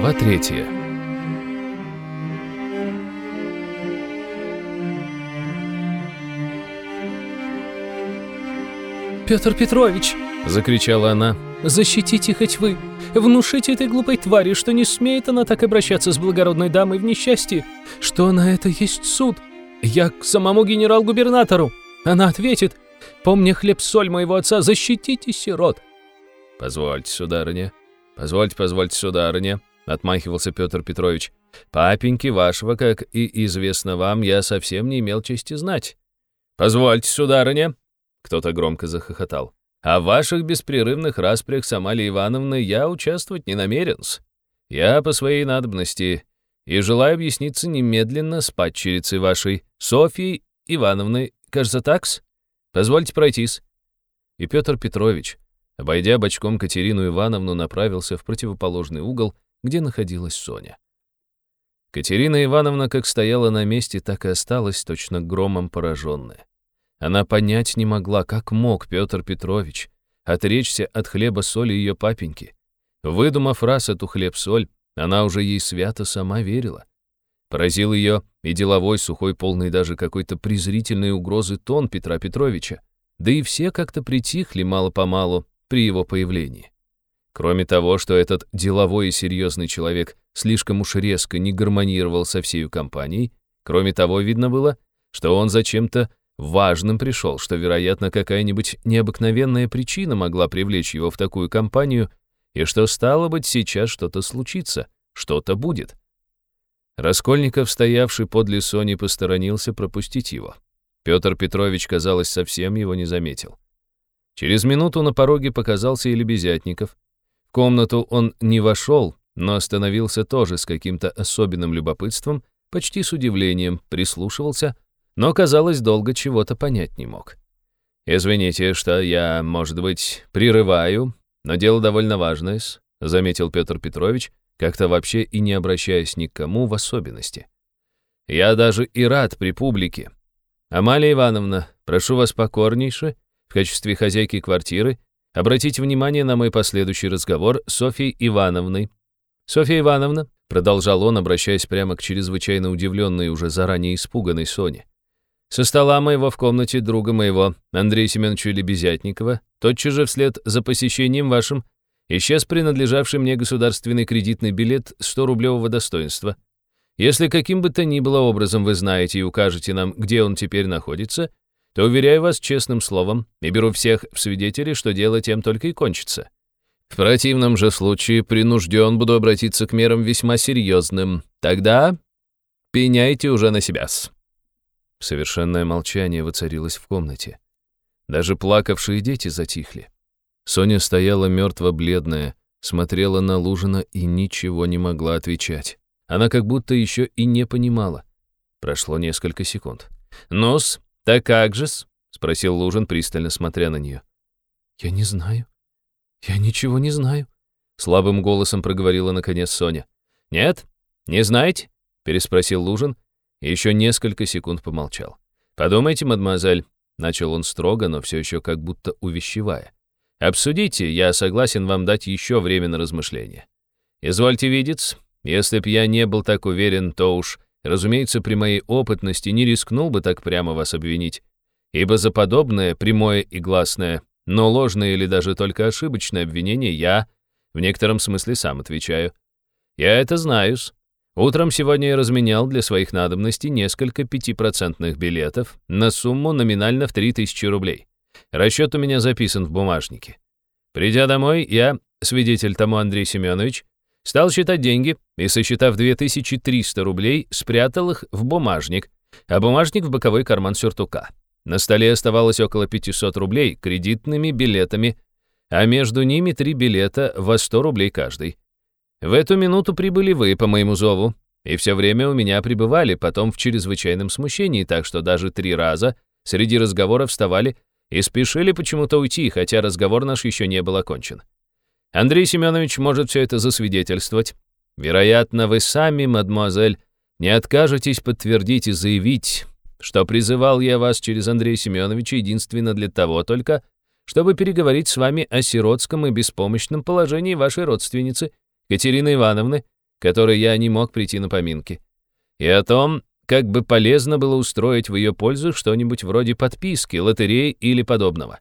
Глава третья. «Петр Петрович!» — закричала она. «Защитите хоть вы! Внушите этой глупой твари, что не смеет она так обращаться с благородной дамой в несчастье, что на это есть суд. Я к самому генерал-губернатору. Она ответит, помня хлеб-соль моего отца, защитите сирот». «Позвольте, сударыня, позвольте, позвольте, сударыня», — отмахивался Петр Петрович. «Папеньки вашего, как и известно вам, я совсем не имел чести знать». «Позвольте, сударыня», — кто-то громко захохотал. «А ваших беспрерывных распрях с Амалией Ивановной я участвовать не намерен -с. Я по своей надобности и желаю объясниться немедленно с падчерицей вашей, Софьей Ивановной, кажется, такс? Позвольте пройтись». И Петр Петрович, обойдя бочком Катерину Ивановну, направился в противоположный угол, где находилась Соня. Катерина Ивановна как стояла на месте, так и осталась точно громом пораженная. Она понять не могла, как мог Петр Петрович отречься от хлеба-соли ее папеньки. Выдумав раз эту хлеб-соль, она уже ей свято сама верила. Поразил ее и деловой, сухой, полный даже какой-то презрительной угрозы тон Петра Петровича. Да и все как-то притихли мало-помалу при его появлении. Кроме того, что этот деловой и серьезный человек слишком уж резко не гармонировал со всей компанией, кроме того, видно было, что он зачем-то важным пришел, что, вероятно, какая-нибудь необыкновенная причина могла привлечь его в такую компанию, и что, стало быть, сейчас что-то случится, что-то будет. Раскольников, стоявший подле Сони, посторонился пропустить его. Петр Петрович, казалось, совсем его не заметил. Через минуту на пороге показался и Лебезятников. В комнату он не вошел, но остановился тоже с каким-то особенным любопытством, почти с удивлением прислушивался, но, казалось, долго чего-то понять не мог. «Извините, что я, может быть, прерываю, но дело довольно важное», заметил Петр Петрович, как-то вообще и не обращаясь ни к кому в особенности. «Я даже и рад при публике. Амалия Ивановна, прошу вас покорнейше, в качестве хозяйки квартиры, Обратите внимание на мой последующий разговор с Софьей Ивановной. Софья Ивановна, продолжал он, обращаясь прямо к чрезвычайно удивленной и уже заранее испуганной Соне. Со стола моего в комнате друга моего, Андрея Семеновича Лебезятникова, тотчас же вслед за посещением вашим, исчез принадлежавший мне государственный кредитный билет 100-рублевого достоинства. Если каким бы то ни было образом вы знаете и укажете нам, где он теперь находится, то уверяю вас честным словом и беру всех в свидетели, что дело тем только и кончится. В противном же случае принужден буду обратиться к мерам весьма серьезным. Тогда пеняйте уже на себя-с». Совершенное молчание воцарилось в комнате. Даже плакавшие дети затихли. Соня стояла мертво-бледная, смотрела на Лужина и ничего не могла отвечать. Она как будто еще и не понимала. Прошло несколько секунд. «Ну-с, «Так как же-с?» — спросил Лужин, пристально смотря на нее. «Я не знаю. Я ничего не знаю», — слабым голосом проговорила наконец Соня. «Нет? Не знаете?» — переспросил Лужин и еще несколько секунд помолчал. «Подумайте, мадемуазель», — начал он строго, но все еще как будто увещевая. «Обсудите, я согласен вам дать еще время на размышление. Извольте видеть, если б я не был так уверен, то уж Разумеется, при моей опытности не рискнул бы так прямо вас обвинить, ибо за подобное, прямое и гласное, но ложное или даже только ошибочное обвинение я, в некотором смысле, сам отвечаю. Я это знаю-с. Утром сегодня я разменял для своих надобностей несколько пятипроцентных билетов на сумму номинально в 3000 рублей. Расчет у меня записан в бумажнике. Придя домой, я, свидетель тому Андрей Семенович, Стал считать деньги и, сосчитав 2300 рублей, спрятал их в бумажник, а бумажник в боковой карман сюртука. На столе оставалось около 500 рублей кредитными билетами, а между ними три билета во 100 рублей каждый. В эту минуту прибыли вы по моему зову, и все время у меня пребывали потом в чрезвычайном смущении, так что даже три раза среди разговоров вставали и спешили почему-то уйти, хотя разговор наш еще не был окончен. Андрей Семенович может все это засвидетельствовать. Вероятно, вы сами, мадемуазель, не откажетесь подтвердить и заявить, что призывал я вас через Андрея Семеновича единственно для того только, чтобы переговорить с вами о сиротском и беспомощном положении вашей родственницы, Катерины Ивановны, которой я не мог прийти на поминки, и о том, как бы полезно было устроить в ее пользу что-нибудь вроде подписки, лотерей или подобного.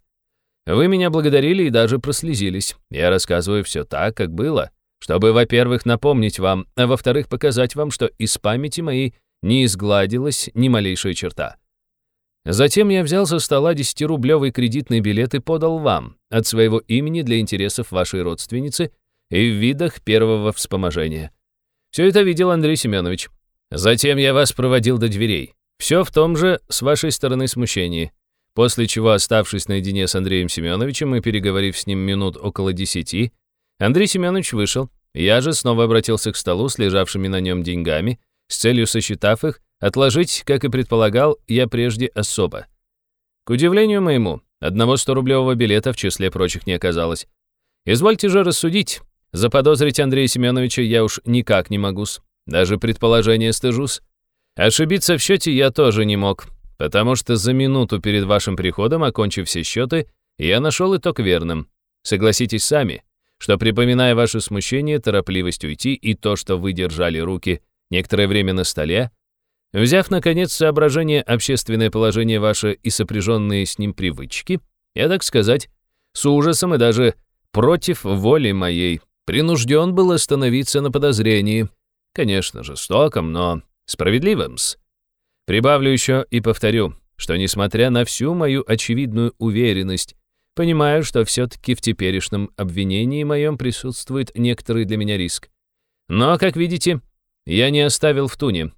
Вы меня благодарили и даже прослезились. Я рассказываю все так, как было, чтобы, во-первых, напомнить вам, а во-вторых, показать вам, что из памяти моей не изгладилась ни малейшая черта. Затем я взял со стола десятирублевый кредитный билет и подал вам от своего имени для интересов вашей родственницы и в видах первого вспоможения. Все это видел Андрей Семенович. Затем я вас проводил до дверей. Все в том же с вашей стороны смущении. После чего, оставшись наедине с Андреем Семеновичем и переговорив с ним минут около десяти, Андрей Семенович вышел, я же снова обратился к столу с лежавшими на нем деньгами, с целью, сосчитав их, отложить, как и предполагал, я прежде особо. К удивлению моему, одного 100-рублевого билета в числе прочих не оказалось. Извольте же рассудить, заподозрить Андрея Семеновича я уж никак не могу-с, даже предположение стыжусь. Ошибиться в счете я тоже не мог, потому что за минуту перед вашим приходом, окончив все счеты, я нашел итог верным. Согласитесь сами, что, припоминая ваше смущение, торопливость уйти и то, что вы держали руки некоторое время на столе, взяв, наконец, соображение общественное положение ваше и сопряженные с ним привычки, я, так сказать, с ужасом и даже против воли моей, принужден был остановиться на подозрении, конечно, жестоком, но справедливым-с. Прибавлю еще и повторю, что, несмотря на всю мою очевидную уверенность, Понимаю, что все-таки в теперешнем обвинении моем присутствует некоторый для меня риск. Но, как видите, я не оставил в туне.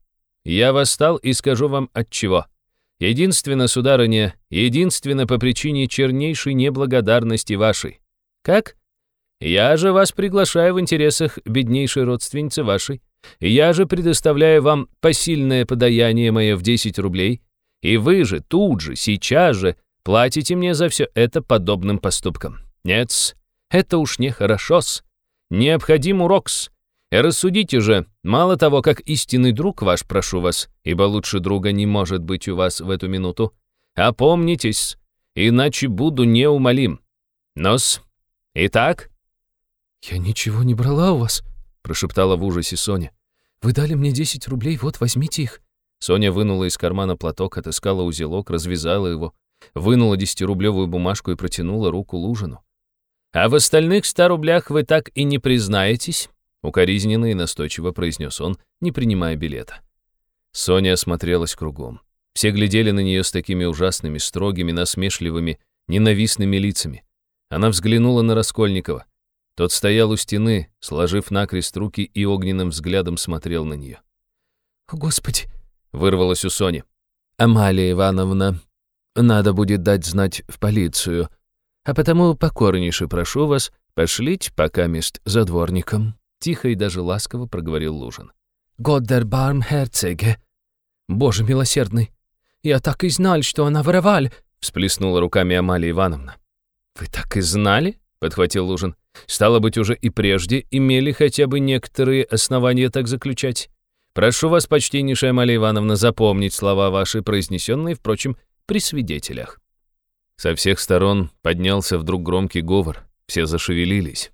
Я восстал и скажу вам от чего. Единственно, сударыня, единственно по причине чернейшей неблагодарности вашей. Как? Я же вас приглашаю в интересах беднейшей родственницы вашей. Я же предоставляю вам посильное подаяние мое в 10 рублей, и вы же тут же, сейчас же Платите мне за все это подобным поступком. Нет, это уж не хорошо-с. Необходим урок-с. Рассудите же, мало того, как истинный друг ваш, прошу вас, ибо лучше друга не может быть у вас в эту минуту, опомнитесь, иначе буду неумолим. Нос, итак?» «Я ничего не брала у вас», — прошептала в ужасе Соня. «Вы дали мне 10 рублей, вот возьмите их». Соня вынула из кармана платок, отыскала узелок, развязала его, вынула десятирублевую бумажку и протянула руку Лужину. «А в остальных ста рублях вы так и не признаетесь?» Укоризненно и настойчиво произнес он, не принимая билета. Соня осмотрелась кругом. Все глядели на нее с такими ужасными, строгими, насмешливыми, ненавистными лицами. Она взглянула на Раскольникова. Тот стоял у стены, сложив накрест руки и огненным взглядом смотрел на нее. «О, Господи!» — вырвалось у Сони. «Амалия Ивановна, надо будет дать знать в полицию. А потому покорнейше прошу вас, пошлить пока мест за дворником». Тихо и даже ласково проговорил Лужин. «Годдер Бармхерцеге». «Боже милосердный! Я так и знал, что она вороваль!» всплеснула руками Амалия Ивановна. «Вы так и знали?» — подхватил Лужин. «Стало быть, уже и прежде имели хотя бы некоторые основания так заключать. Прошу вас, почтеннейшая Амалия Ивановна, запомнить слова ваши, произнесенные, впрочем, при свидетелях. Со всех сторон поднялся вдруг громкий говор, все зашевелились.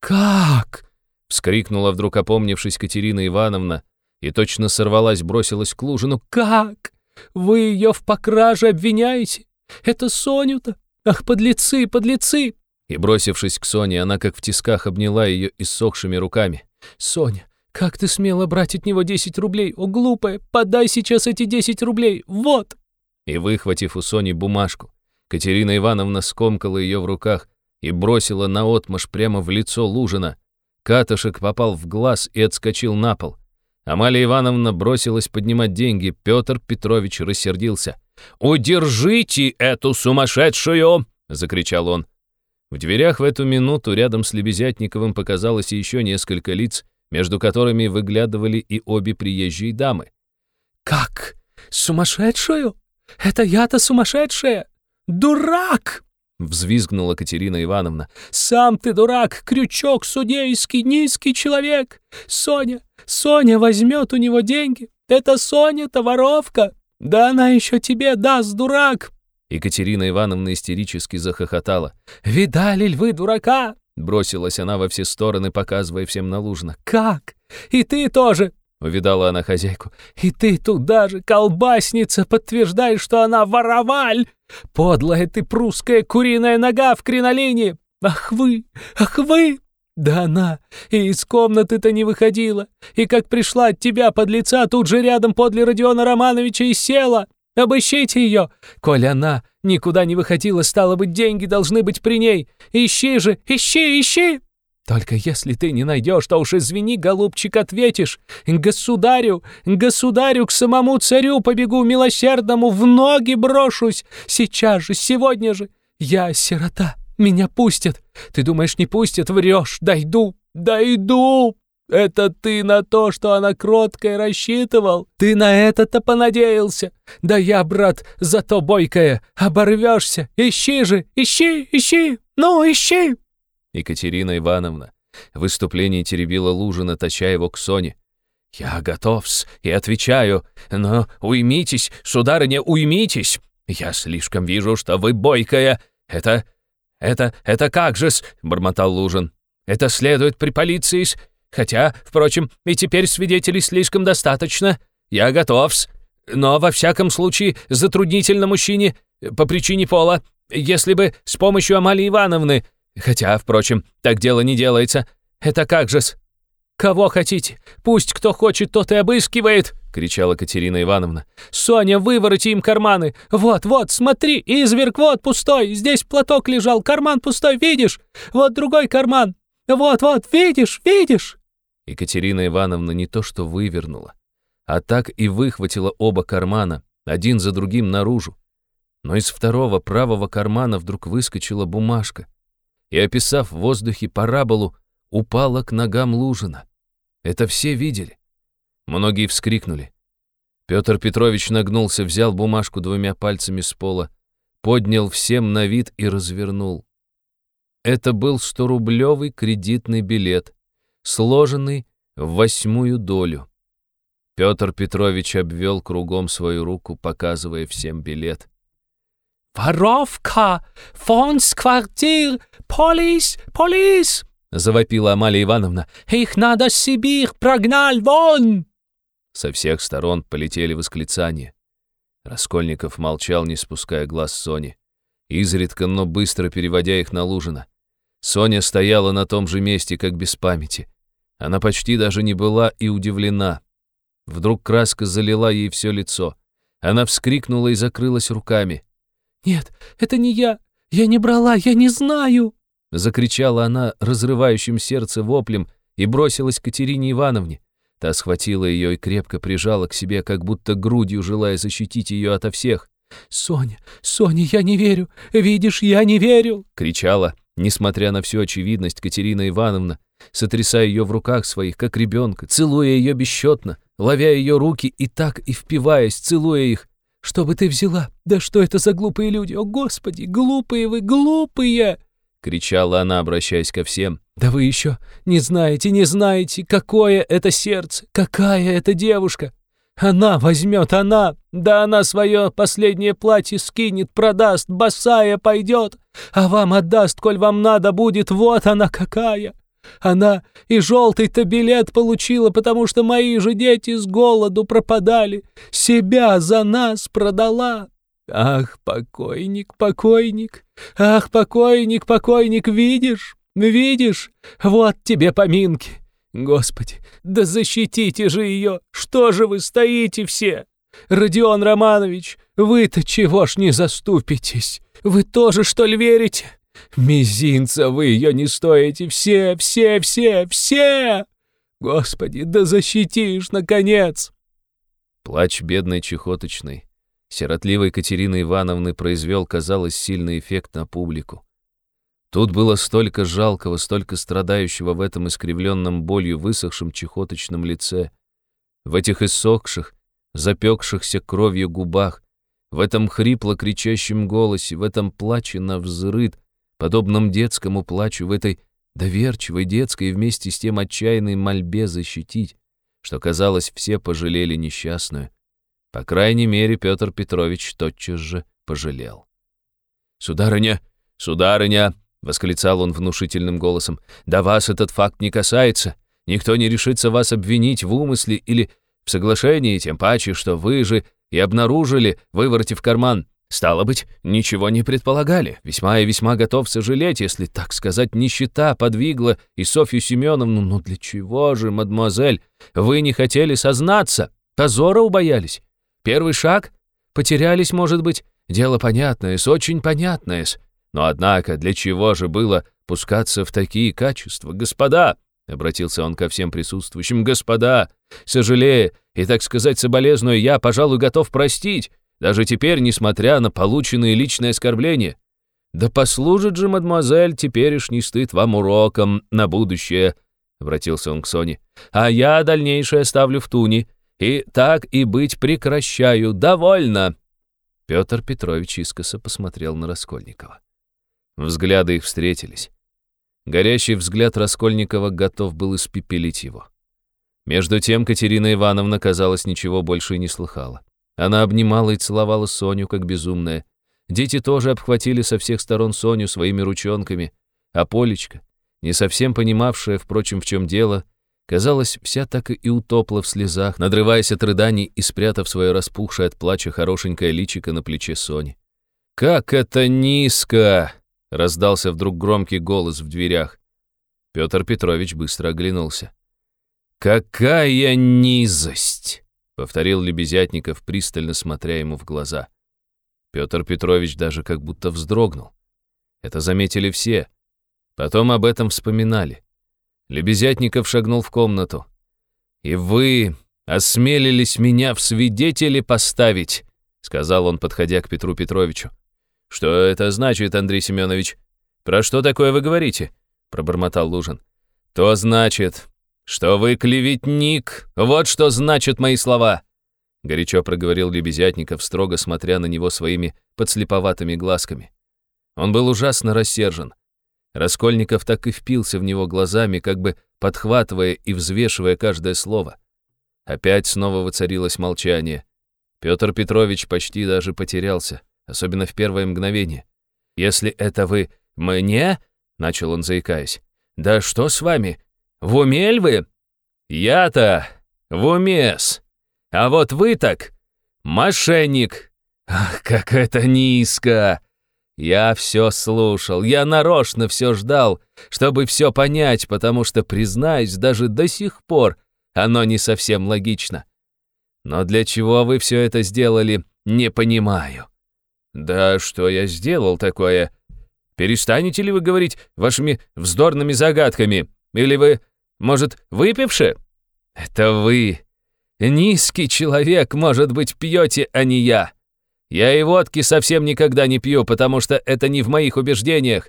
«Как?» — вскрикнула вдруг опомнившись Катерина Ивановна и точно сорвалась, бросилась к Лужину. «Как? Вы ее в покраже обвиняете? Это Соню-то? Ах, подлецы, подлецы!» И, бросившись к Соне, она как в тисках обняла ее иссохшими руками. «Соня, как ты смела брать от него 10 рублей? О, глупая, подай сейчас эти 10 рублей! Вот!» И, выхватив у Сони бумажку, Катерина Ивановна скомкала ее в руках и бросила наотмашь прямо в лицо Лужина. Катышек попал в глаз и отскочил на пол. Амалия Ивановна бросилась поднимать деньги. Петр Петрович рассердился. «Удержите эту сумасшедшую!» — закричал он. В дверях в эту минуту рядом с Лебезятниковым показалось еще несколько лиц, между которыми выглядывали и обе приезжие дамы. «Как? Сумасшедшую?» Это я-то сумасшедшая! Дурак!» Взвизгнула Катерина Ивановна. «Сам ты дурак, крючок судейский, низкий человек! Соня, Соня возьмет у него деньги! Это Соня-то воровка! Да она еще тебе даст, дурак!» Екатерина Ивановна истерически захохотала. «Видали ль вы дурака? Бросилась она во все стороны, показывая всем на Лужина. «Как? И ты тоже!» — увидала она хозяйку. «И ты туда же, колбасница, подтверждаешь, что она вороваль! Подлая ты прусская куриная нога в кринолине! Ах вы! Ах вы! Да она и из комнаты-то не выходила, и как пришла от тебя под лица, тут же рядом подле Родиона Романовича и села. Обыщите ее! Коль она никуда не выходила, стало быть, деньги должны быть при ней. Ищи же, ищи, ищи!» «Только если ты не найдешь, то уж извини, голубчик, ответишь. Государю, государю, к самому царю побегу милосердному, в ноги брошусь. Сейчас же, сегодня же. Я сирота, меня пустят. Ты думаешь, не пустят? Врешь. Дойду, дойду. Это ты на то, что она кроткая, рассчитывал? Ты на это-то понадеялся? Да я, брат, зато бойкая. Оборвешься. Ищи же, ищи, ищи. Ну, ищи. Екатерина Ивановна в выступлении теребила Лужина, таща его к Соне. «Я готов-с и отвечаю, но уймитесь, сударыня, уймитесь. Я слишком вижу, что вы бойкая. Это... это... это как же-с?» — бормотал Лужин. «Это следует при полиции -с. Хотя, впрочем, и теперь свидетелей слишком достаточно. Я готов-с. Но, во всяком случае, затруднительно мужчине по причине пола. Если бы с помощью Амалии Ивановны Хотя, впрочем, так дело не делается. Это как же-с? Кого хотите? Пусть кто хочет, тот и обыскивает!» — кричала Катерина Ивановна. «Соня, вывороти им карманы! Вот, вот, смотри, изверг, вот пустой! Здесь платок лежал, карман пустой, видишь? Вот другой карман! Вот, вот, видишь, видишь!» Екатерина Ивановна не то что вывернула, а так и выхватила оба кармана, один за другим наружу. Но из второго правого кармана вдруг выскочила бумажка и, описав в воздухе параболу, упала к ногам Лужина. Это все видели. Многие вскрикнули. Петр Петрович нагнулся, взял бумажку двумя пальцами с пола, поднял всем на вид и развернул. Это был сторублевый кредитный билет, сложенный в восьмую долю. Петр Петрович обвел кругом свою руку, показывая всем билет. «Воровка! Фондсквартир! Полис! Полис!» — завопила Амалия Ивановна. «Их надо Сибирь! Прогнал вон!» Со всех сторон полетели восклицания. Раскольников молчал, не спуская глаз Сони, изредка, но быстро переводя их на Лужина. Соня стояла на том же месте, как без памяти. Она почти даже не была и удивлена. Вдруг краска залила ей все лицо. Она вскрикнула и закрылась руками. «Нет, это не я! Я не брала, я не знаю!» Закричала она разрывающим сердце воплем и бросилась к Катерине Ивановне. Та схватила ее и крепко прижала к себе, как будто грудью желая защитить ее ото всех. «Соня, Соня, я не верю! Видишь, я не верю!» — кричала, несмотря на всю очевидность, Катерина Ивановна, сотрясая ее в руках своих, как ребенка, целуя ее бесчетно, ловя ее руки и так и впиваясь, целуя их, что бы ты взяла? Да что это за глупые люди? О, Господи, глупые вы, глупые!» Кричала она, обращаясь ко всем. «Да вы еще не знаете, не знаете, какое это сердце, какая это девушка! Она возьмет, она! Да она свое последнее платье скинет, продаст, босая пойдет, а вам отдаст, коль вам надо будет, вот она какая!» Она и желтый-то билет получила, потому что мои же дети с голоду пропадали. Себя за нас продала. Ах, покойник, покойник, ах, покойник, покойник, видишь, видишь, вот тебе поминки. Господи, да защитите же ее, что же вы стоите все? Родион Романович, вы-то чего ж не заступитесь? Вы тоже, что ли, верите? Мизинца вы ее не стоите, все, все, все, все! Господи, да защитишь, наконец!» Плач бедной чехоточной, сиротливой Катерины Ивановны произвел, казалось, сильный эффект на публику. Тут было столько жалкого, столько страдающего в этом искривленном болью высохшем чехоточном лице, в этих иссохших, запекшихся кровью губах, в этом хрипло кричащем голосе, в этом плаче на взрыд, подобном детскому плачу, в этой доверчивой детской и вместе с тем отчаянной мольбе защитить, что, казалось, все пожалели несчастную. По крайней мере, Петр Петрович тотчас же пожалел. «Сударыня, сударыня!» — восклицал он внушительным голосом, «да вас этот факт не касается. Никто не решится вас обвинить в умысле или в соглашении, тем паче, что вы же и обнаружили, выворотив карман. Стало быть, ничего не предполагали. Весьма и весьма готов сожалеть, если, так сказать, нищета подвигла и Софью Семеновну. Но для чего же, мадемуазель, вы не хотели сознаться? Позора убоялись? Первый шаг? Потерялись, может быть? Дело понятное, с очень понятное -с. Но однако, для чего же было пускаться в такие качества, господа? Обратился он ко всем присутствующим. «Господа, сожалея и, так сказать, соболезную, я, пожалуй, готов простить, даже теперь, несмотря на полученные личные оскорбления. Да послужит же, мадемуазель, теперешний стыд вам уроком на будущее», — обратился он к Соне. «А я дальнейшее ставлю в туне, и так и быть прекращаю. Довольно!» Петр Петрович искоса посмотрел на Раскольникова. Взгляды их встретились. Горящий взгляд Раскольникова готов был испепелить его. Между тем Катерина Ивановна, казалось, ничего больше и не слыхала. Она обнимала и целовала Соню, как безумная. Дети тоже обхватили со всех сторон Соню своими ручонками, а Полечка, не совсем понимавшая, впрочем, в чем дело, казалось, вся так и утопла в слезах, надрываясь от рыданий и спрятав свое распухшее от плача хорошенькое личико на плече Сони. «Как это низко!» Раздался вдруг громкий голос в дверях. Петр Петрович быстро оглянулся. «Какая низость!» — повторил Лебезятников, пристально смотря ему в глаза. Петр Петрович даже как будто вздрогнул. Это заметили все. Потом об этом вспоминали. Лебезятников шагнул в комнату. «И вы осмелились меня в свидетели поставить», — сказал он, подходя к Петру Петровичу. «Что это значит, Андрей Семенович? Про что такое вы говорите?» — пробормотал Лужин. «То значит, что вы клеветник. Вот что значат мои слова!» Горячо проговорил Лебезятников, строго смотря на него своими подслеповатыми глазками. Он был ужасно рассержен. Раскольников так и впился в него глазами, как бы подхватывая и взвешивая каждое слово. Опять снова воцарилось молчание. Петр Петрович почти даже потерялся особенно в первое мгновение. «Если это вы мне?» — начал он, заикаясь. «Да что с вами? В уме вы?» «Я-то в уме-с. А вот вы так мошенник. Ах, как это низко!» Я все слушал, я нарочно все ждал, чтобы все понять, потому что, признаюсь, даже до сих пор оно не совсем логично. Но для чего вы все это сделали, не понимаю. «Да что я сделал такое? Перестанете ли вы говорить вашими вздорными загадками? Или вы, может, выпивши?» «Это вы. Низкий человек, может быть, пьете, а не я. Я и водки совсем никогда не пью, потому что это не в моих убеждениях.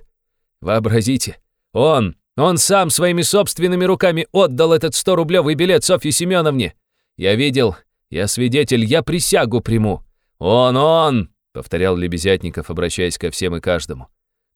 Вообразите, он, он сам своими собственными руками отдал этот 100-рублевый билет Софье Семеновне. Я видел, я свидетель, я присягу приму. Он, он, повторял Лебезятников, обращаясь ко всем и каждому.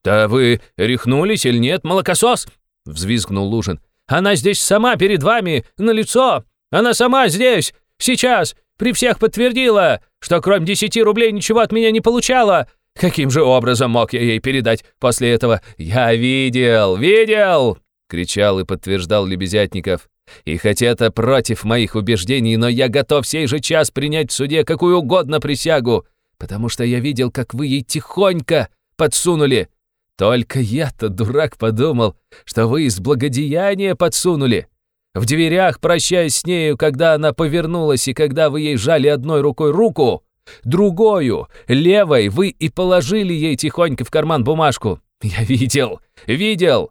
«Да вы рехнулись или нет, молокосос?» — взвизгнул Лужин. «Она здесь сама перед вами, на лицо! Она сама здесь, сейчас, при всех подтвердила, что кроме десяти рублей ничего от меня не получала. Каким же образом мог я ей передать после этого? Я видел, видел!» — кричал и подтверждал Лебезятников. «И хотя это против моих убеждений, но я готов сей же час принять в суде какую угодно присягу потому что я видел, как вы ей тихонько подсунули. Только я-то, дурак, подумал, что вы из благодеяния подсунули. В дверях, прощаясь с нею, когда она повернулась и когда вы ей жали одной рукой руку, другою, левой, вы и положили ей тихонько в карман бумажку. Я видел, видел!»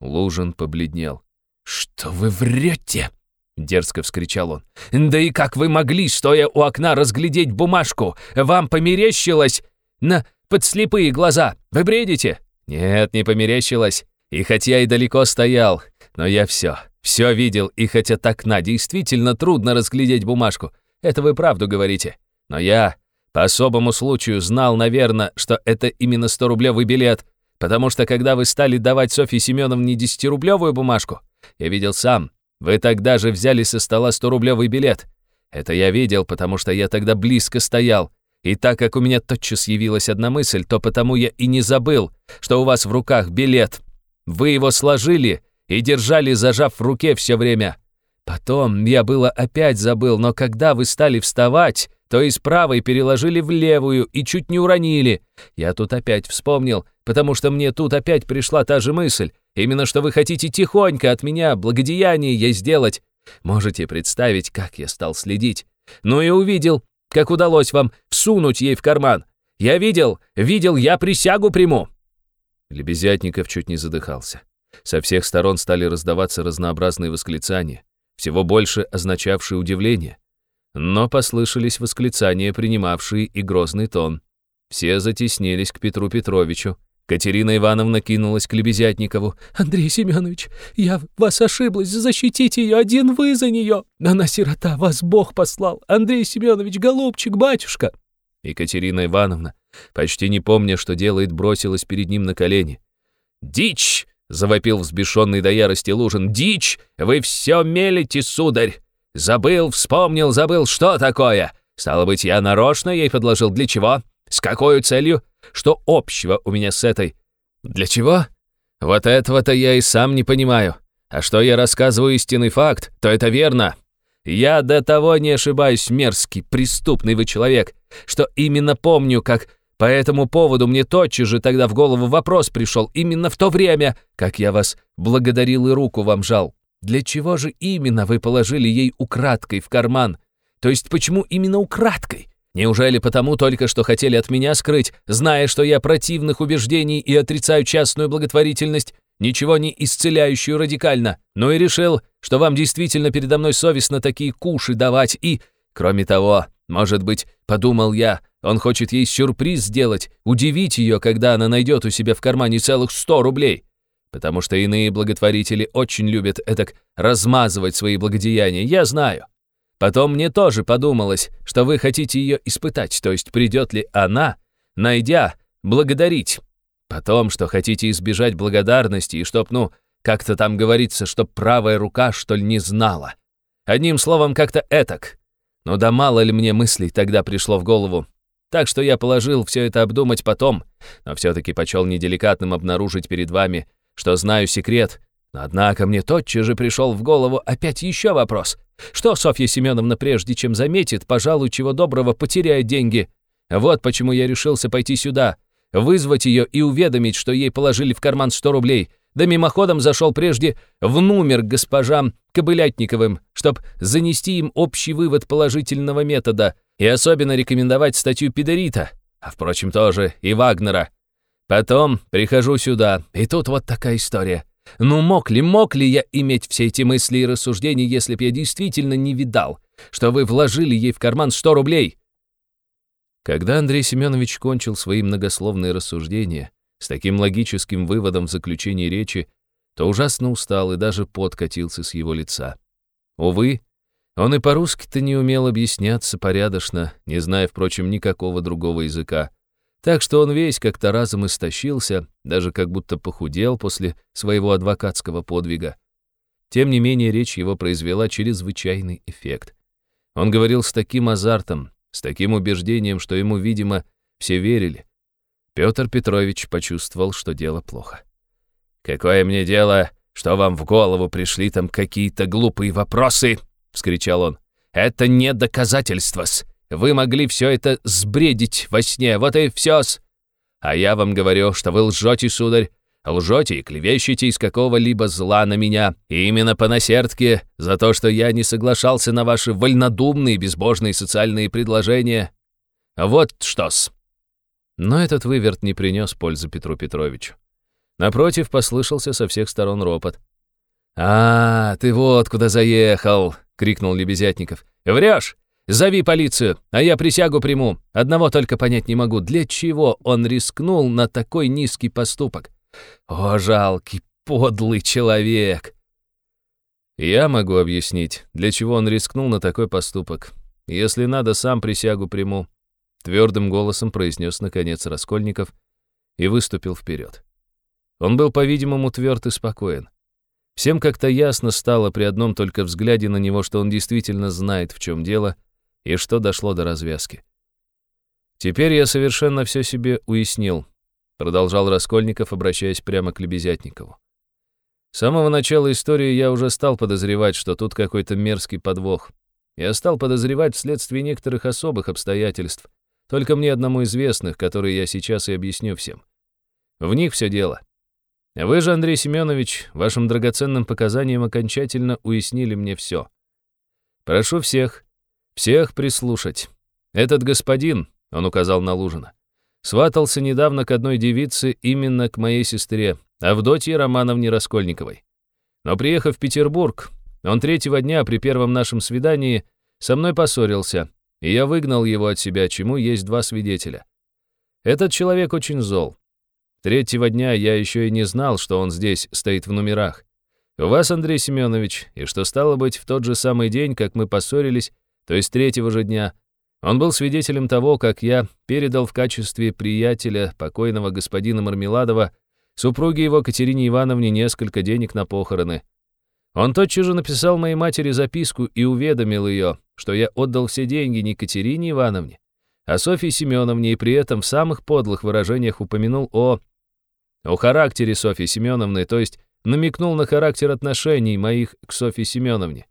Лужин побледнел. «Что вы врете?» — дерзко вскричал он. «Да и как вы могли, стоя у окна, разглядеть бумажку? Вам померещилось на подслепые глаза? Вы бредите?» «Нет, не померещилось. И хотя и далеко стоял, но я все, все видел, и хотя от окна действительно трудно разглядеть бумажку. Это вы правду говорите. Но я по особому случаю знал, наверное, что это именно 100-рублевый билет, потому что когда вы стали давать Софье Семеновне 10-рублевую бумажку, я видел сам, вы тогда же взяли со стола 100-рублевый билет. Это я видел, потому что я тогда близко стоял. И так как у меня тотчас явилась одна мысль, то потому я и не забыл, что у вас в руках билет. Вы его сложили и держали, зажав в руке все время. Потом я было опять забыл, но когда вы стали вставать, то из правой переложили в левую и чуть не уронили. Я тут опять вспомнил, потому что мне тут опять пришла та же мысль. Именно что вы хотите тихонько от меня благодеяние ей сделать. Можете представить, как я стал следить. Ну и увидел, как удалось вам всунуть ей в карман. Я видел, видел, я присягу приму». Лебезятников чуть не задыхался. Со всех сторон стали раздаваться разнообразные восклицания, всего больше означавшие удивление. Но послышались восклицания, принимавшие и грозный тон. Все затеснились к Петру Петровичу, Катерина Ивановна кинулась к Лебезятникову. «Андрей Семенович, я вас ошиблась, защитите ее, один вы за нее. Она сирота, вас Бог послал. Андрей Семенович, голубчик, батюшка». Екатерина Ивановна, почти не помня, что делает, бросилась перед ним на колени. «Дичь!» — завопил взбешенный до ярости Лужин. «Дичь! Вы все мелите, сударь! Забыл, вспомнил, забыл, что такое! Стало быть, я нарочно ей подложил. Для чего? С какой целью? Что общего у меня с этой? Для чего? Вот этого-то я и сам не понимаю. А что я рассказываю истинный факт, то это верно. Я до того не ошибаюсь, мерзкий, преступный вы человек, что именно помню, как по этому поводу мне тотчас же тогда в голову вопрос пришел, именно в то время, как я вас благодарил и руку вам жал. Для чего же именно вы положили ей украдкой в карман? То есть почему именно украдкой? Неужели потому только, что хотели от меня скрыть, зная, что я противных убеждений и отрицаю частную благотворительность, ничего не исцеляющую радикально, но и решил, что вам действительно передо мной совестно такие куши давать и, кроме того, может быть, подумал я, он хочет ей сюрприз сделать, удивить ее, когда она найдет у себя в кармане целых сто рублей. Потому что иные благотворители очень любят этак размазывать свои благодеяния, я знаю. Потом мне тоже подумалось, что вы хотите ее испытать, то есть придет ли она, найдя, благодарить. Потом, что хотите избежать благодарности и чтоб, ну, как-то там говорится, чтоб правая рука, что ли, не знала. Одним словом, как-то этак. Ну да мало ли мне мыслей тогда пришло в голову. Так что я положил все это обдумать потом, но все-таки почел неделикатным обнаружить перед вами, что знаю секрет, Однако мне тотчас же пришел в голову опять еще вопрос. Что Софья Семеновна, прежде чем заметит, пожалуй, чего доброго, потеряет деньги? Вот почему я решился пойти сюда, вызвать ее и уведомить, что ей положили в карман 100 рублей, да мимоходом зашел прежде в номер к госпожам Кобылятниковым, чтоб занести им общий вывод положительного метода и особенно рекомендовать статью Педерита, а, впрочем, тоже и Вагнера. Потом прихожу сюда, и тут вот такая история. Ну мог ли, мог ли я иметь все эти мысли и рассуждения, если б я действительно не видал, что вы вложили ей в карман сто рублей?» Когда Андрей Семенович кончил свои многословные рассуждения с таким логическим выводом в заключении речи, то ужасно устал и даже пот катился с его лица. Увы, он и по-русски-то не умел объясняться порядочно, не зная, впрочем, никакого другого языка. Так что он весь как-то разом истощился, даже как будто похудел после своего адвокатского подвига. Тем не менее, речь его произвела чрезвычайный эффект. Он говорил с таким азартом, с таким убеждением, что ему, видимо, все верили. Петр Петрович почувствовал, что дело плохо. «Какое мне дело, что вам в голову пришли там какие-то глупые вопросы?» — вскричал он. «Это не доказательство-с. Вы могли все это сбредить во сне, вот и все-с. А я вам говорю, что вы лжете, сударь, лжете и клевещете из какого-либо зла на меня, и именно по насердке за то, что я не соглашался на ваши вольнодумные безбожные социальные предложения. Вот что-с». Но этот выверт не принес пользы Петру Петровичу. Напротив, послышался со всех сторон ропот. «А, ты вот куда заехал!» — крикнул Лебезятников. «Врешь! Зови полицию, а я присягу приму. Одного только понять не могу, для чего он рискнул на такой низкий поступок. О, жалкий, подлый человек!» «Я могу объяснить, для чего он рискнул на такой поступок. Если надо, сам присягу приму», — твердым голосом произнес, наконец, Раскольников и выступил вперед. Он был, по-видимому, тверд и спокоен. Всем как-то ясно стало при одном только взгляде на него, что он действительно знает, в чем дело, и что дошло до развязки. Теперь я совершенно все себе уяснил, продолжал Раскольников, обращаясь прямо к Лебезятникову. С самого начала истории я уже стал подозревать, что тут какой-то мерзкий подвох. Я стал подозревать вследствие некоторых особых обстоятельств, только мне одному известных, которые я сейчас и объясню всем. В них все дело. Вы же, Андрей Семенович, вашим драгоценным показанием окончательно уяснили мне все. Прошу всех, всех прислушать. Этот господин, он указал на Лужина, сватался недавно к одной девице именно к моей сестре, Авдотье Романовне Раскольниковой. Но приехав в Петербург, он третьего дня при первом нашем свидании со мной поссорился, и я выгнал его от себя, чему есть два свидетеля. Этот человек очень зол. Третьего дня я еще и не знал, что он здесь стоит в номерах. У вас, Андрей Семенович, и что стало быть в тот же самый день, как мы поссорились, то есть третьего же дня, он был свидетелем того, как я передал в качестве приятеля покойного господина Мармеладова супруге его Катерине Ивановне несколько денег на похороны, он тотчас же написал моей матери записку и уведомил ее, что я отдал все деньги не Катерине Ивановне, а Софье Семеновне и при этом в самых подлых выражениях упомянул о... о характере Софьи Семеновны, то есть намекнул на характер отношений моих к Софье Семеновне.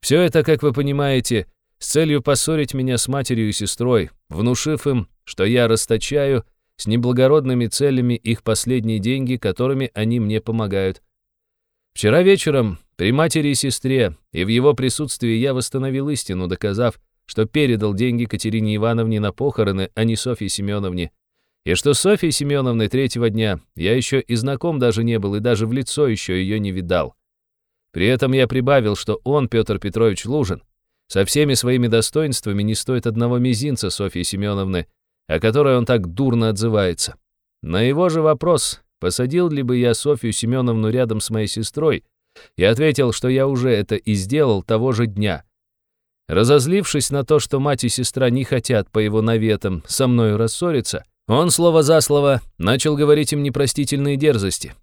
Все это, как вы понимаете, с целью поссорить меня с матерью и сестрой, внушив им, что я расточаю с неблагородными целями их последние деньги, которыми они мне помогают, Вчера вечером при матери и сестре и в его присутствии я восстановил истину, доказав, что передал деньги Катерине Ивановне на похороны, а не Софье Семеновне, и что Софьей Семеновной третьего дня я еще и знаком даже не был и даже в лицо еще ее не видал. При этом я прибавил, что он, Петр Петрович Лужин, со всеми своими достоинствами не стоит одного мизинца Софьи Семеновны, о которой он так дурно отзывается. На его же вопрос, посадил ли бы я Софью Семеновну рядом с моей сестрой, и ответил, что я уже это и сделал того же дня. Разозлившись на то, что мать и сестра не хотят по его наветам со мною рассориться, он слово за слово начал говорить им непростительные дерзости.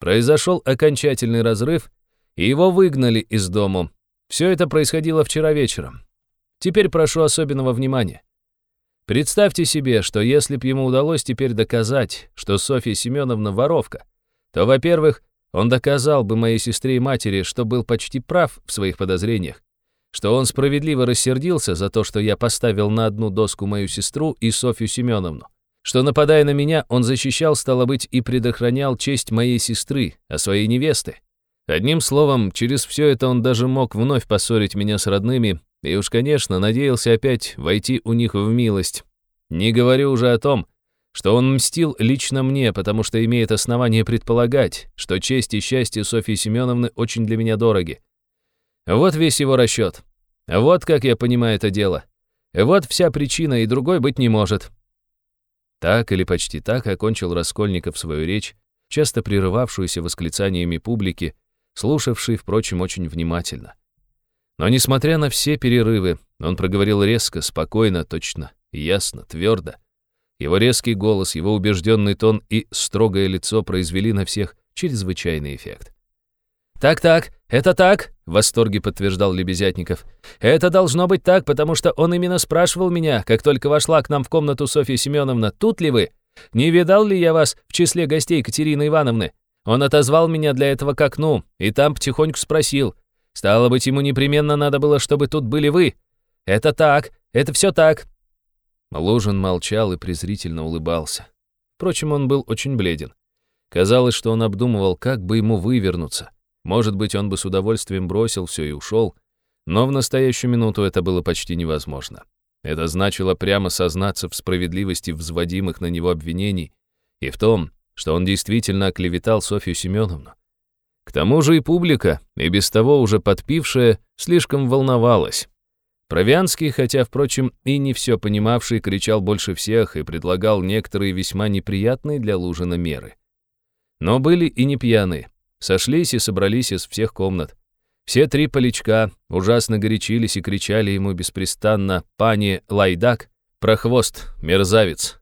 Произошел окончательный разрыв, и его выгнали из дому. Все это происходило вчера вечером. Теперь прошу особенного внимания. Представьте себе, что если б ему удалось теперь доказать, что Софья Семеновна воровка, то, во-первых, он доказал бы моей сестре и матери, что был почти прав в своих подозрениях, что он справедливо рассердился за то, что я поставил на одну доску мою сестру и Софью Семеновну, что, нападая на меня, он защищал, стало быть, и предохранял честь моей сестры, а своей невесты. Одним словом, через все это он даже мог вновь поссорить меня с родными и уж, конечно, надеялся опять войти у них в милость. Не говорю уже о том, что он мстил лично мне, потому что имеет основание предполагать, что честь и счастье Софьи Семеновны очень для меня дороги. Вот весь его расчет. Вот как я понимаю это дело. Вот вся причина, и другой быть не может. Так или почти так окончил Раскольников свою речь, часто прерывавшуюся восклицаниями публики, слушавшей, впрочем, очень внимательно. Но, несмотря на все перерывы, он проговорил резко, спокойно, точно, ясно, твердо. Его резкий голос, его убежденный тон и строгое лицо произвели на всех чрезвычайный эффект. «Так-так, это так», — в восторге подтверждал Лебезятников. «Это должно быть так, потому что он именно спрашивал меня, как только вошла к нам в комнату Софья Семеновна, тут ли вы? Не видал ли я вас в числе гостей Екатерины Ивановны? Он отозвал меня для этого к окну, и там потихоньку спросил, Стало быть, ему непременно надо было, чтобы тут были вы. Это так, это все так». Лужин молчал и презрительно улыбался. Впрочем, он был очень бледен. Казалось, что он обдумывал, как бы ему вывернуться. Может быть, он бы с удовольствием бросил все и ушел, но в настоящую минуту это было почти невозможно. Это значило прямо сознаться в справедливости взводимых на него обвинений и в том, что он действительно оклеветал Софью Семеновну. К тому же и публика, и без того уже подпившая, слишком волновалась. Провианский, хотя, впрочем, и не все понимавший, кричал больше всех и предлагал некоторые весьма неприятные для Лужина меры. Но были и не пьяные. Сошлись и собрались из всех комнат. Все три поличка ужасно горячились и кричали ему беспрестанно «Пани Лайдак! Прохвост! Мерзавец!»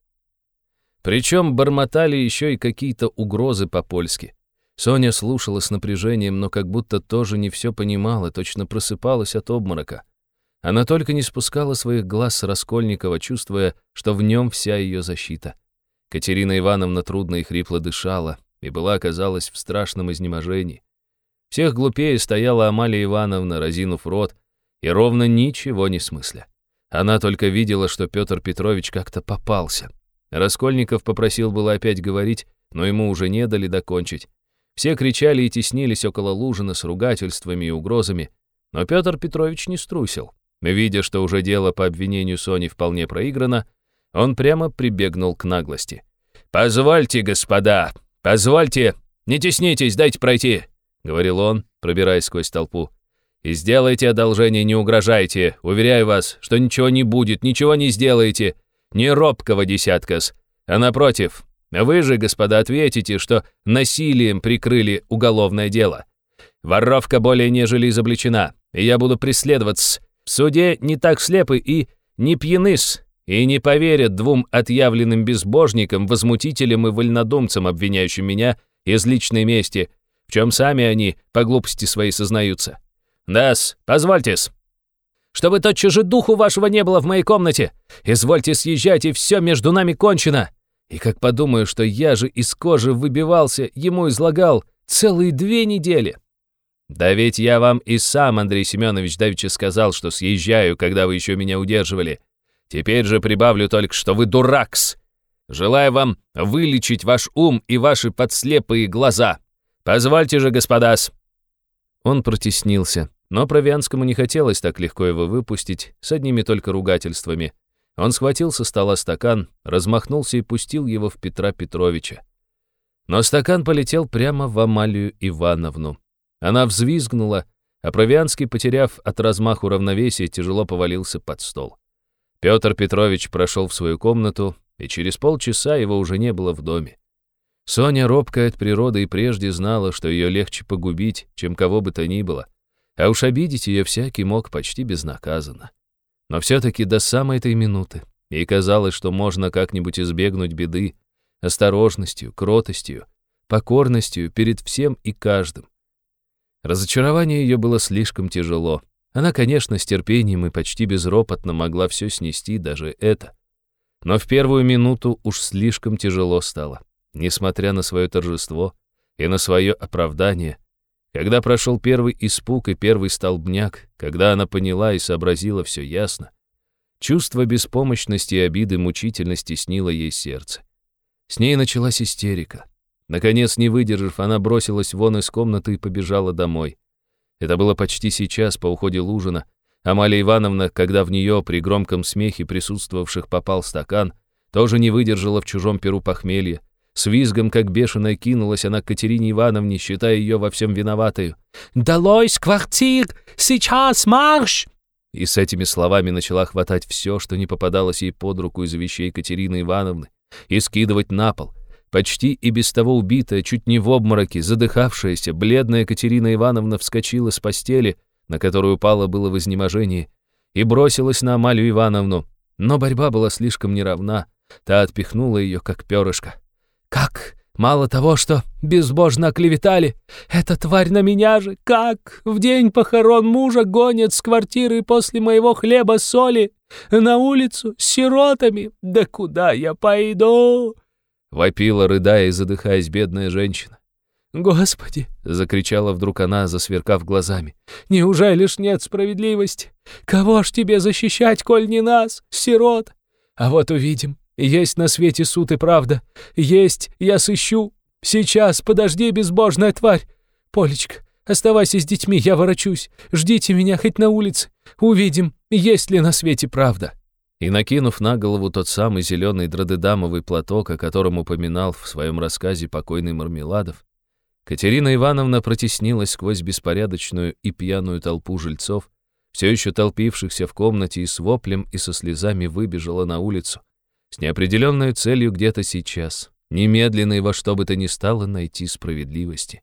Причем бормотали еще и какие-то угрозы по-польски. Соня слушала с напряжением, но как будто тоже не все понимала, точно просыпалась от обморока. Она только не спускала своих глаз с Раскольникова, чувствуя, что в нем вся ее защита. Катерина Ивановна трудно и хрипло дышала, и была, казалось, в страшном изнеможении. Всех глупее стояла Амалия Ивановна, разинув рот, и ровно ничего не смысля. Она только видела, что Петр Петрович как-то попался. Раскольников попросил было опять говорить, но ему уже не дали докончить. Все кричали и теснились около Лужина с ругательствами и угрозами, но Петр Петрович не струсил. Видя, что уже дело по обвинению Сони вполне проиграно, он прямо прибегнул к наглости. «Позвольте, господа, позвольте, не теснитесь, дайте пройти», — говорил он, пробираясь сквозь толпу. «И сделайте одолжение, не угрожайте. Уверяю вас, что ничего не будет, ничего не сделаете. Не робкого десяткас. А напротив, вы же, господа, ответите, что насилием прикрыли уголовное дело. Воровка более нежели изобличена, и я буду преследоваться. В суде не так слепы и не пьяны-с, и не поверят двум отъявленным безбожникам, возмутителям и вольнодумцам, обвиняющим меня из личной мести, в чем сами они по глупости своей сознаются. Да-с, позвольте-с. Чтобы тотчас же духу вашего не было в моей комнате. Извольте съезжать, и все между нами кончено. И как подумаю, что я же из кожи выбивался, ему излагал целые две недели. Да ведь я вам и сам, Андрей Семенович, давеча сказал, что съезжаю, когда вы еще меня удерживали. Теперь же прибавлю только, что вы дуракс. Желаю вам вылечить ваш ум и ваши подслепые глаза. Позвольте же, господас». Он протеснился, но Провианскому не хотелось так легко его выпустить, с одними только ругательствами. Он схватил со стола стакан, размахнулся и пустил его в Петра Петровича. Но стакан полетел прямо в Амалию Ивановну. Она взвизгнула, а Провианский, потеряв от размаху равновесие, тяжело повалился под стол. Петр Петрович прошел в свою комнату, и через полчаса его уже не было в доме. Соня, робкая от природы, и прежде знала, что ее легче погубить, чем кого бы то ни было, а уж обидеть ее всякий мог почти безнаказанно. Но все-таки до самой этой минуты ей казалось, что можно как-нибудь избегнуть беды осторожностью, кротостью, покорностью перед всем и каждым. Разочарование ее было слишком тяжело. Она, конечно, с терпением и почти безропотно могла все снести, даже это. Но в первую минуту уж слишком тяжело стало, несмотря на свое торжество и на свое оправдание. Когда прошел первый испуг и первый столбняк, когда она поняла и сообразила все ясно, чувство беспомощности и обиды мучительно стеснило ей сердце. С ней началась истерика. Наконец, не выдержав, она бросилась вон из комнаты и побежала домой. Это было почти сейчас, по уходе Лужина. Амалия Ивановна, когда в нее при громком смехе присутствовавших попал стакан, тоже не выдержала в чужом перу похмелья. С визгом, как бешеная, кинулась она к Катерине Ивановне, считая ее во всем виноватою. «Долой с квартир! Сейчас марш!» И с этими словами начала хватать все, что не попадалось ей под руку из вещей Катерины Ивановны, и скидывать на пол, Почти и без того убитая, чуть не в обмороке, задыхавшаяся, бледная Катерина Ивановна вскочила с постели, на которую упала было в изнеможении, и бросилась на Амалию Ивановну. Но борьба была слишком неравна, та отпихнула ее, как перышко. «Как? Мало того, что безбожно оклеветали, эта тварь на меня же, как? В день похорон мужа гонят с квартиры после моего хлеба-соли на улицу с сиротами. Да куда я пойду?» Вопила, рыдая и задыхаясь, бедная женщина. «Господи!» — закричала вдруг она, засверкав глазами. «Неужели ж нет справедливости? Кого ж тебе защищать, коль не нас, сирот? А вот увидим. Есть на свете суд и правда. Есть, я сыщу. Сейчас, подожди, безбожная тварь. Полечка, оставайся с детьми, я ворочусь. Ждите меня хоть на улице. Увидим, есть ли на свете правда» и, накинув на голову тот самый зеленый дродедамовый платок, о котором упоминал в своем рассказе покойный Мармеладов, Катерина Ивановна протеснилась сквозь беспорядочную и пьяную толпу жильцов, все еще толпившихся в комнате и с воплем и со слезами выбежала на улицу, с неопределенной целью где-то сейчас, немедленно и во что бы то ни стало найти справедливости.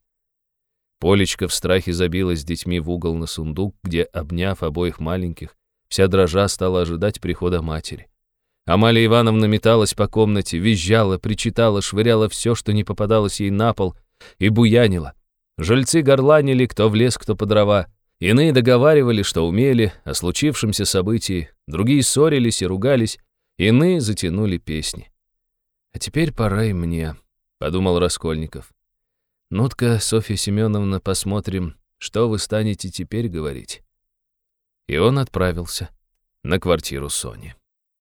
Полечка в страхе забилась с детьми в угол на сундук, где, обняв обоих маленьких, Вся дрожа стала ожидать прихода матери. Амалия Ивановна металась по комнате, визжала, причитала, швыряла все, что не попадалось ей на пол, и буянила. Жильцы горланили, кто в лес, кто по дрова. Иные договаривали, что умели, о случившемся событии, другие ссорились и ругались, иные затянули песни. «А теперь пора и мне», — подумал Раскольников. «Ну-ка, Софья Семеновна, посмотрим, что вы станете теперь говорить». И он отправился на квартиру Сони.